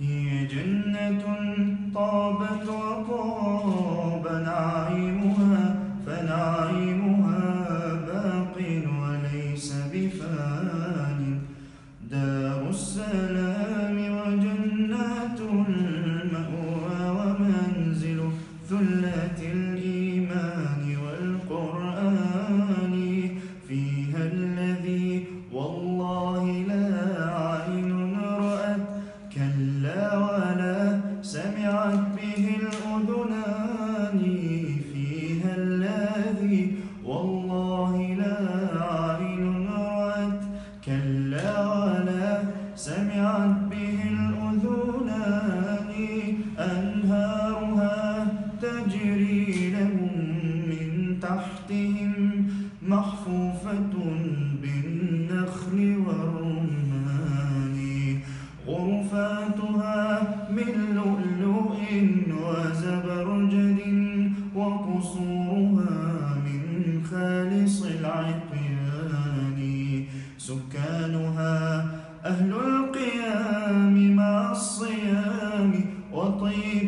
هي جنة طابت وطاب نعيمها فنعيمها باق وليس بفان. دار السلام وجنات المأوى ومنزل ثلة الإيمان والقرآن. فيها الذي والله لا كلا ولا سمعت به الأذنان أنهارها تجري لهم من تحتهم محفوفة بالنخل والرمان غرفاتها سكانها أهل القيام مع الصيام وطيب